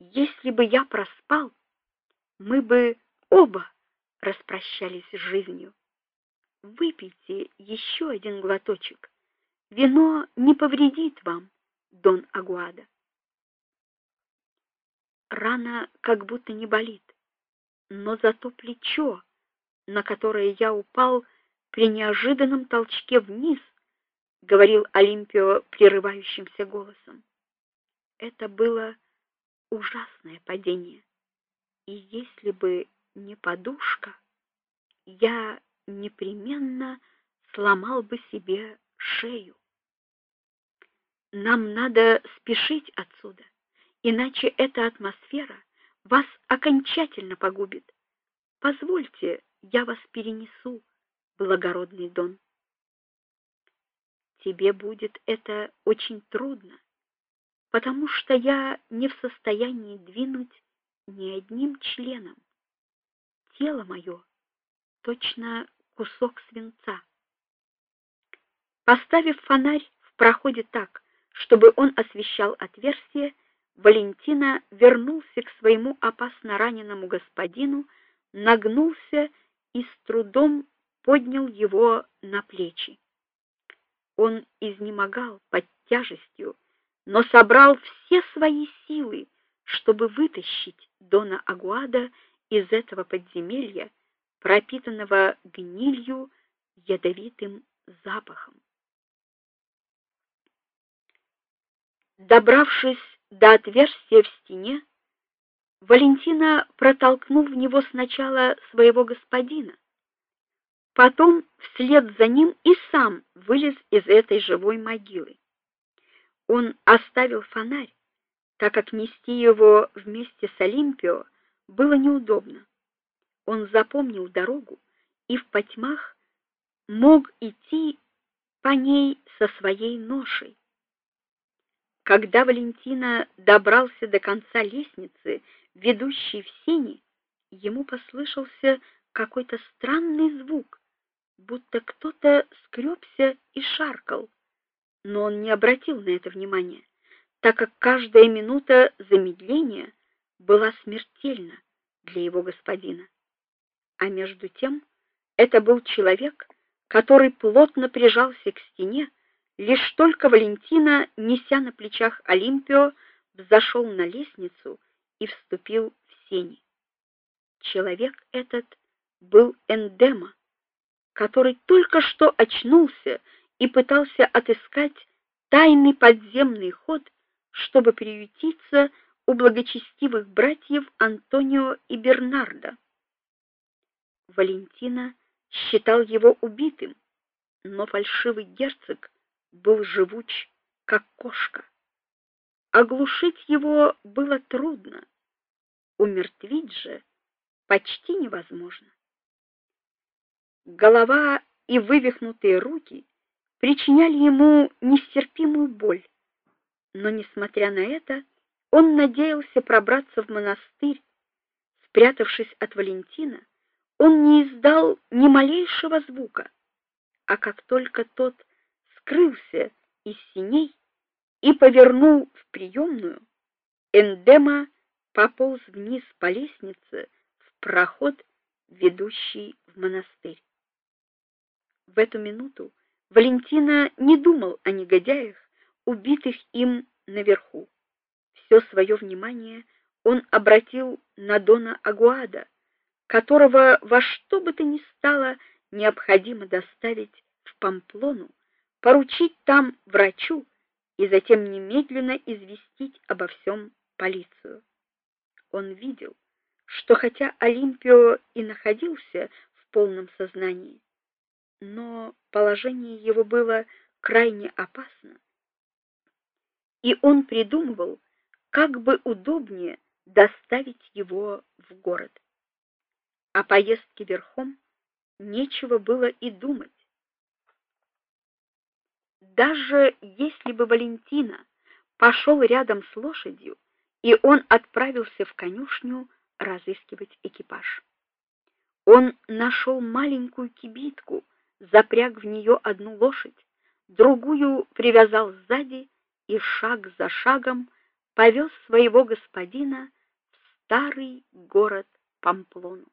Если бы я проспал, мы бы оба распрощались с жизнью. Выпейте еще один глоточек. Вино не повредит вам, Дон Агуада. Рана как будто не болит, но зато плечо, на которое я упал при неожиданном толчке вниз, говорил Олимпио прерывающимся голосом. Это было ужасное падение. И если бы не подушка, я непременно сломал бы себе шею. Нам надо спешить отсюда, иначе эта атмосфера вас окончательно погубит. Позвольте, я вас перенесу, благородный Дон. Тебе будет это очень трудно, потому что я не в состоянии двинуть ни одним членом. Тело мое точно кусок свинца. Поставив фонарь в проходе так, чтобы он освещал отверстие, Валентина вернулся к своему опасно раненому господину, нагнулся и с трудом поднял его на плечи. Он изнемогал под тяжестью, но собрал все свои силы, чтобы вытащить Дона Агуада из этого подземелья, пропитанного гнилью, ядовитым запахом. Добравшись до отверстия в стене, Валентина протолкнул в него сначала своего господина, потом вслед за ним и сам вылез из этой живой могилы. Он оставил фонарь, так как нести его вместе с Олимпио было неудобно. Он запомнил дорогу и в потьмах мог идти по ней со своей ношей. Когда Валентина добрался до конца лестницы, ведущей в сени, ему послышался какой-то странный звук, будто кто-то скребся и шаркал. Но он не обратил на это внимания, так как каждая минута замедления была смертельна для его господина. А между тем, это был человек, который плотно прижался к стене, лишь только Валентина, неся на плечах Олимпио, взошел на лестницу и вступил в сени. Человек этот был Эндема, который только что очнулся и пытался отыскать тайный подземный ход, чтобы приютиться у благочестивых братьев Антонио и Бернардо. Валентина считал его убитым, но фальшивый герцог был живуч, как кошка. Оглушить его было трудно, умертвить же почти невозможно. Голова и вывихнутые руки причиняли ему нестерпимую боль. Но несмотря на это, он надеялся пробраться в монастырь. Спрятавшись от Валентина, он не издал ни малейшего звука. А как только тот скрылся из синей и повернул в приемную, Эндема пополз вниз по лестнице в проход, ведущий в монастырь. В эту минуту Валентина не думал о негодяях, убитых им наверху. Все свое внимание он обратил на дона Агуада, которого во что бы то ни стало необходимо доставить в Памплону, поручить там врачу и затем немедленно известить обо всем полицию. Он видел, что хотя Олимпио и находился в полном сознании, но положение его было крайне опасно. И он придумывал, как бы удобнее доставить его в город. О поездке верхом нечего было и думать. Даже если бы Валентина пошел рядом с лошадью, и он отправился в конюшню разыскивать экипаж. Он нашел маленькую кибитку, запряг в нее одну лошадь, другую привязал сзади и шаг за шагом повез своего господина в старый город Памплону.